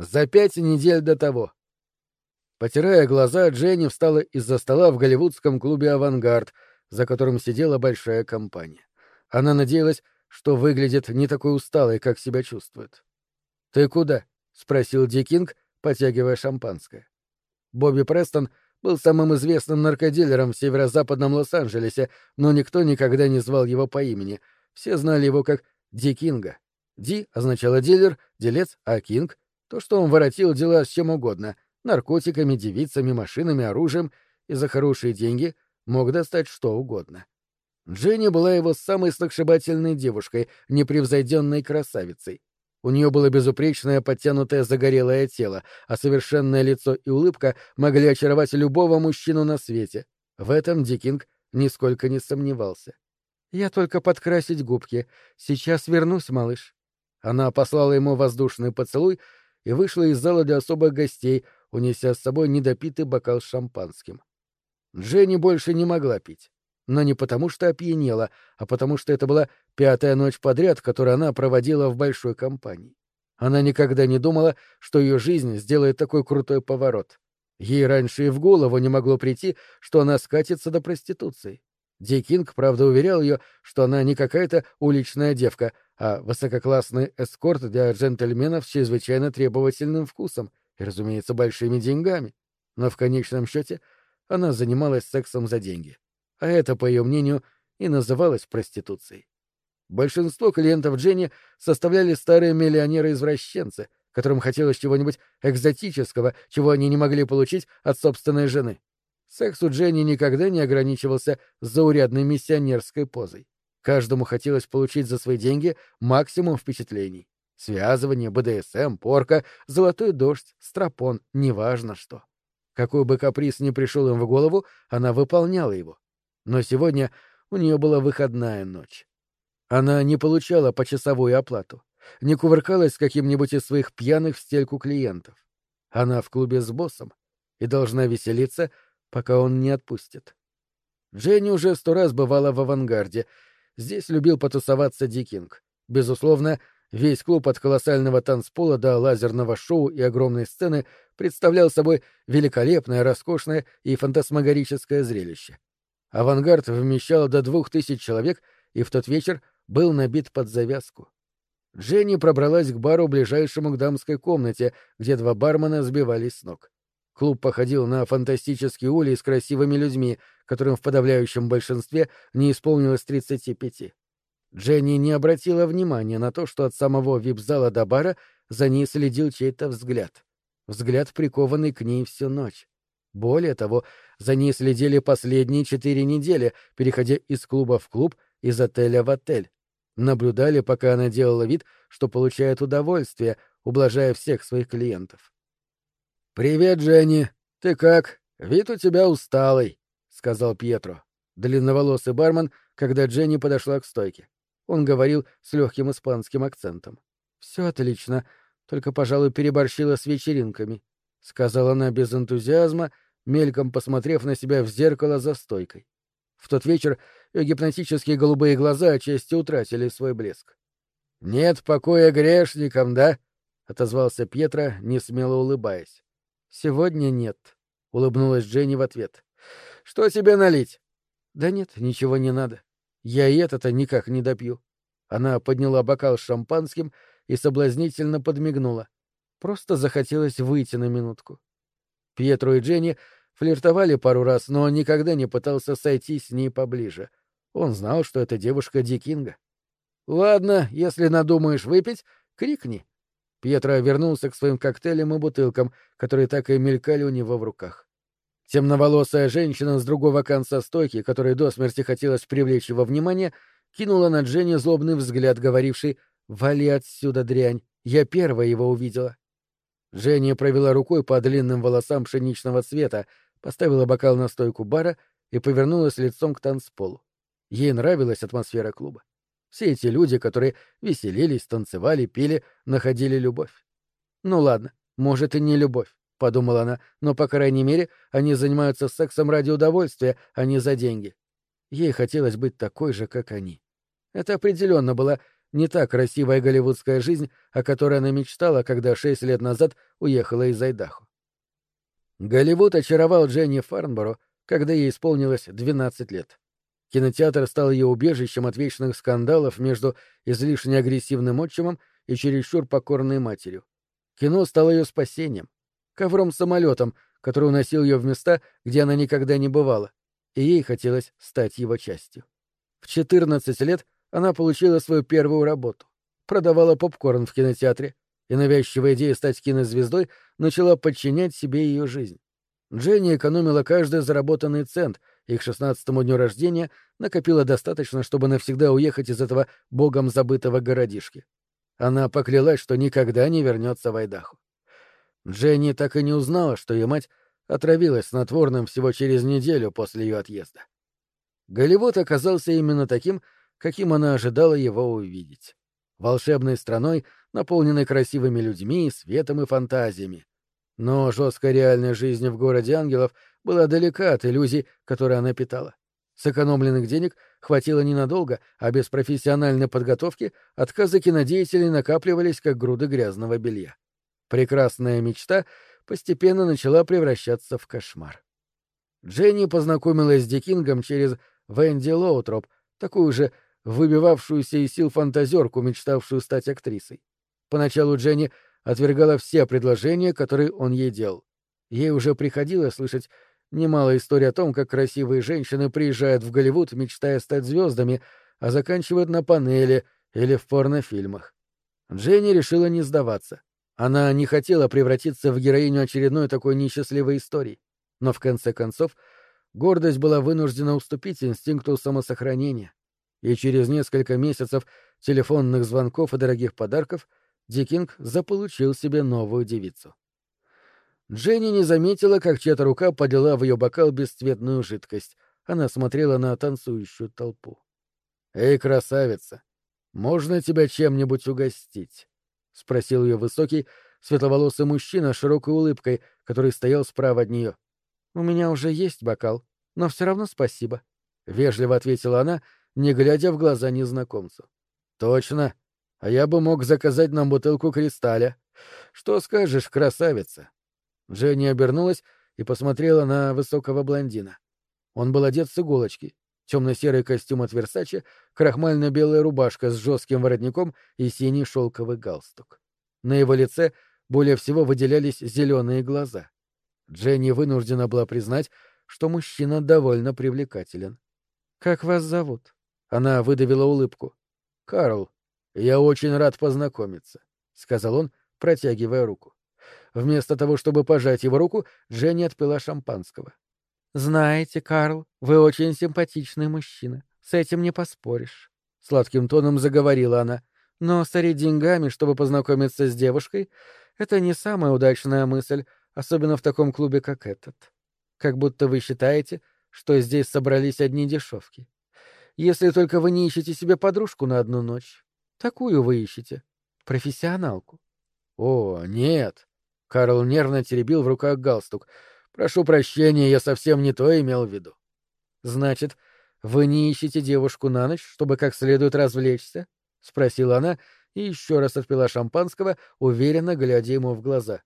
За пять недель до того. Потирая глаза, Дженни встала из-за стола в голливудском клубе «Авангард», за которым сидела большая компания. Она надеялась, что выглядит не такой усталой, как себя чувствует. «Ты куда?» — спросил Дикинг, потягивая шампанское. Бобби Престон был самым известным наркодилером в северо-западном Лос-Анджелесе, но никто никогда не звал его по имени. Все знали его как Дикинга. Ди означало дилер, делец, а Кинг — то, что он воротил дела с чем угодно — наркотиками, девицами, машинами, оружием и за хорошие деньги мог достать что угодно. Дженни была его самой сногсшибательной девушкой, непревзойденной красавицей. У нее было безупречное подтянутое загорелое тело, а совершенное лицо и улыбка могли очаровать любого мужчину на свете. В этом Дикинг нисколько не сомневался. «Я только подкрасить губки. Сейчас вернусь, малыш». Она послала ему воздушный поцелуй и вышла из зала для особых гостей, унеся с собой недопитый бокал с шампанским. Дженни больше не могла пить. Но не потому, что опьянела, а потому, что это была пятая ночь подряд, которую она проводила в большой компании. Она никогда не думала, что ее жизнь сделает такой крутой поворот. Ей раньше и в голову не могло прийти, что она скатится до проституции. Дикинг, правда, уверял ее, что она не какая-то уличная девка, а высококлассный эскорт для джентльменов с чрезвычайно требовательным вкусом, и, разумеется, большими деньгами. Но в конечном счете она занималась сексом за деньги. А это, по ее мнению, и называлось проституцией. Большинство клиентов Дженни составляли старые миллионеры-извращенцы, которым хотелось чего-нибудь экзотического, чего они не могли получить от собственной жены. Секс у Дженни никогда не ограничивался заурядной миссионерской позой. Каждому хотелось получить за свои деньги максимум впечатлений. Связывание, БДСМ, порка, золотой дождь, стропон, неважно что. Какой бы каприз ни пришел им в голову, она выполняла его. Но сегодня у нее была выходная ночь. Она не получала почасовую оплату, не кувыркалась с каким-нибудь из своих пьяных в стельку клиентов. Она в клубе с боссом и должна веселиться, пока он не отпустит. Дженни уже сто раз бывала в авангарде. Здесь любил потусоваться Дикинг. Безусловно, Весь клуб от колоссального танцпола до лазерного шоу и огромной сцены представлял собой великолепное, роскошное и фантасмагорическое зрелище. Авангард вмещал до двух тысяч человек и в тот вечер был набит под завязку. Дженни пробралась к бару, ближайшему к дамской комнате, где два бармена сбивались с ног. Клуб походил на фантастический улей с красивыми людьми, которым в подавляющем большинстве не исполнилось 35. Дженни не обратила внимания на то, что от самого вип-зала до бара за ней следил чей-то взгляд. Взгляд, прикованный к ней всю ночь. Более того, за ней следили последние четыре недели, переходя из клуба в клуб, из отеля в отель. Наблюдали, пока она делала вид, что получает удовольствие, ублажая всех своих клиентов. «Привет, Дженни. Ты как? Вид у тебя усталый», — сказал Пьетро, длинноволосый бармен, когда Дженни подошла к стойке. Он говорил с легким испанским акцентом. Все отлично, только, пожалуй, переборщила с вечеринками, сказала она без энтузиазма, мельком посмотрев на себя в зеркало за стойкой. В тот вечер ее гипнотические голубые глаза отчасти утратили свой блеск. «Нет покоя грешникам, да?» — отозвался Пьетро, не смело улыбаясь. «Сегодня нет», — улыбнулась Дженни в ответ. «Что тебе налить?» «Да нет, ничего не надо. Я и это-то никак не допью. Она подняла бокал с шампанским и соблазнительно подмигнула. Просто захотелось выйти на минутку. Пьетро и Дженни флиртовали пару раз, но он никогда не пытался сойти с ней поближе. Он знал, что это девушка Дикинга. «Ладно, если надумаешь выпить, крикни». Пьетро вернулся к своим коктейлям и бутылкам, которые так и мелькали у него в руках. Темноволосая женщина с другого конца стойки, которой до смерти хотелось привлечь его внимание, кинула на Дженни злобный взгляд, говоривший «Вали отсюда, дрянь! Я первая его увидела!» Женя провела рукой по длинным волосам пшеничного цвета, поставила бокал на стойку бара и повернулась лицом к танцполу. Ей нравилась атмосфера клуба. Все эти люди, которые веселились, танцевали, пили, находили любовь. Ну ладно, может и не любовь подумала она, но, по крайней мере, они занимаются сексом ради удовольствия, а не за деньги. Ей хотелось быть такой же, как они. Это определенно была не та красивая голливудская жизнь, о которой она мечтала, когда шесть лет назад уехала из Айдахо. Голливуд очаровал Дженни Фарнборо, когда ей исполнилось 12 лет. Кинотеатр стал ее убежищем от вечных скандалов между излишне агрессивным отчимом и чересчур покорной матерью. Кино стало ее спасением, ковром-самолетом, который уносил ее в места, где она никогда не бывала, и ей хотелось стать его частью. В 14 лет она получила свою первую работу. Продавала попкорн в кинотеатре, и навязчивая идея стать кинозвездой начала подчинять себе ее жизнь. Дженни экономила каждый заработанный цент и к шестнадцатому дню рождения накопила достаточно, чтобы навсегда уехать из этого богом забытого городишки. Она поклялась, что никогда не вернется в Айдаху. Дженни так и не узнала, что ее мать отравилась снотворным всего через неделю после ее отъезда. Голливуд оказался именно таким, каким она ожидала его увидеть. Волшебной страной, наполненной красивыми людьми, светом и фантазиями. Но жесткая реальная жизнь в городе ангелов была далека от иллюзий, которые она питала. Сэкономленных денег хватило ненадолго, а без профессиональной подготовки отказы кинодеятелей накапливались, как груды грязного белья. Прекрасная мечта постепенно начала превращаться в кошмар. Дженни познакомилась с Дикингом через Венди Лоутроп, такую же выбивавшуюся из сил фантазерку, мечтавшую стать актрисой. Поначалу Дженни отвергала все предложения, которые он ей делал. Ей уже приходилось слышать немало историй о том, как красивые женщины приезжают в Голливуд, мечтая стать звездами, а заканчивают на панели или в порнофильмах. Дженни решила не сдаваться. Она не хотела превратиться в героиню очередной такой несчастливой истории. Но в конце концов гордость была вынуждена уступить инстинкту самосохранения. И через несколько месяцев телефонных звонков и дорогих подарков Дикинг заполучил себе новую девицу. Дженни не заметила, как чья-то рука подела в ее бокал бесцветную жидкость. Она смотрела на танцующую толпу. «Эй, красавица, можно тебя чем-нибудь угостить?» — спросил ее высокий, светловолосый мужчина с широкой улыбкой, который стоял справа от нее. «У меня уже есть бокал, но все равно спасибо», — вежливо ответила она, не глядя в глаза незнакомцу. «Точно. А я бы мог заказать нам бутылку кристалля. Что скажешь, красавица?» Дженни обернулась и посмотрела на высокого блондина. Он был одет с иголочки, темно-серый костюм от Версаче, крахмально-белая рубашка с жестким воротником и синий шелковый галстук. На его лице более всего выделялись зеленые глаза. Дженни вынуждена была признать, что мужчина довольно привлекателен. «Как вас зовут?» Она выдавила улыбку. «Карл, я очень рад познакомиться», — сказал он, протягивая руку. Вместо того, чтобы пожать его руку, Дженни отпила шампанского. «Знаете, Карл, вы очень симпатичный мужчина. С этим не поспоришь», — сладким тоном заговорила она. «Но стареть деньгами, чтобы познакомиться с девушкой, это не самая удачная мысль, особенно в таком клубе, как этот. Как будто вы считаете, что здесь собрались одни дешевки. Если только вы не ищете себе подружку на одну ночь. Такую вы ищете. Профессионалку». «О, нет!» — Карл нервно теребил в руках галстук — Прошу прощения, я совсем не то имел в виду. Значит, вы не ищете девушку на ночь, чтобы как следует развлечься? спросила она и еще раз отпила шампанского, уверенно глядя ему в глаза.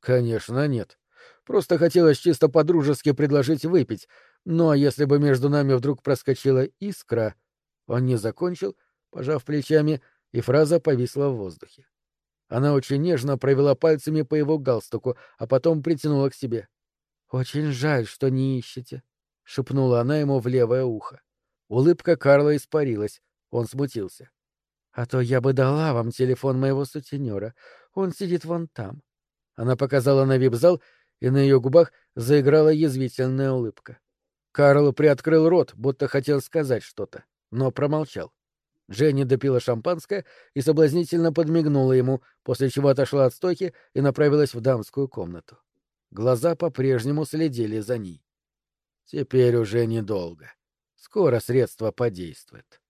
Конечно, нет. Просто хотелось чисто по-дружески предложить выпить. Ну а если бы между нами вдруг проскочила искра... Он не закончил, пожав плечами, и фраза повисла в воздухе. Она очень нежно провела пальцами по его галстуку, а потом притянула к себе. «Очень жаль, что не ищете», — шепнула она ему в левое ухо. Улыбка Карла испарилась. Он смутился. «А то я бы дала вам телефон моего сутенера. Он сидит вон там». Она показала на вип-зал, и на ее губах заиграла язвительная улыбка. Карл приоткрыл рот, будто хотел сказать что-то, но промолчал. Женя допила шампанское и соблазнительно подмигнула ему, после чего отошла от стойки и направилась в дамскую комнату. Глаза по-прежнему следили за ней. Теперь уже недолго. Скоро средство подействует.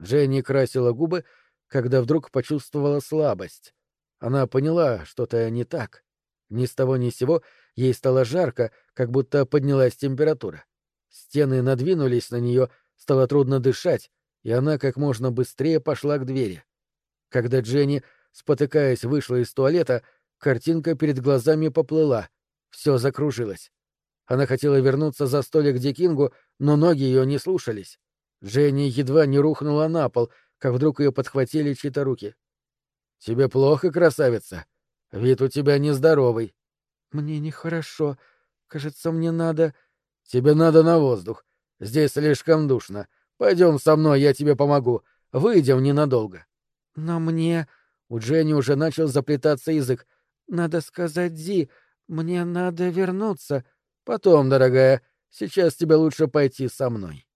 Дженни красила губы, когда вдруг почувствовала слабость. Она поняла, что-то не так. Ни с того ни с сего ей стало жарко, как будто поднялась температура. Стены надвинулись на нее, стало трудно дышать, и она как можно быстрее пошла к двери. Когда Дженни, спотыкаясь, вышла из туалета, картинка перед глазами поплыла, все закружилось. Она хотела вернуться за столик Дикингу, но ноги ее не слушались. Дженни едва не рухнула на пол, как вдруг ее подхватили чьи-то руки. «Тебе плохо, красавица? Вид у тебя нездоровый». «Мне нехорошо. Кажется, мне надо...» «Тебе надо на воздух. Здесь слишком душно. Пойдем со мной, я тебе помогу. Выйдем ненадолго». «Но мне...» У Дженни уже начал заплетаться язык. «Надо сказать Ди, мне надо вернуться». «Потом, дорогая, сейчас тебе лучше пойти со мной».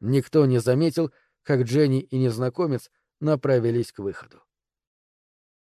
Никто не заметил, как Дженни и незнакомец направились к выходу.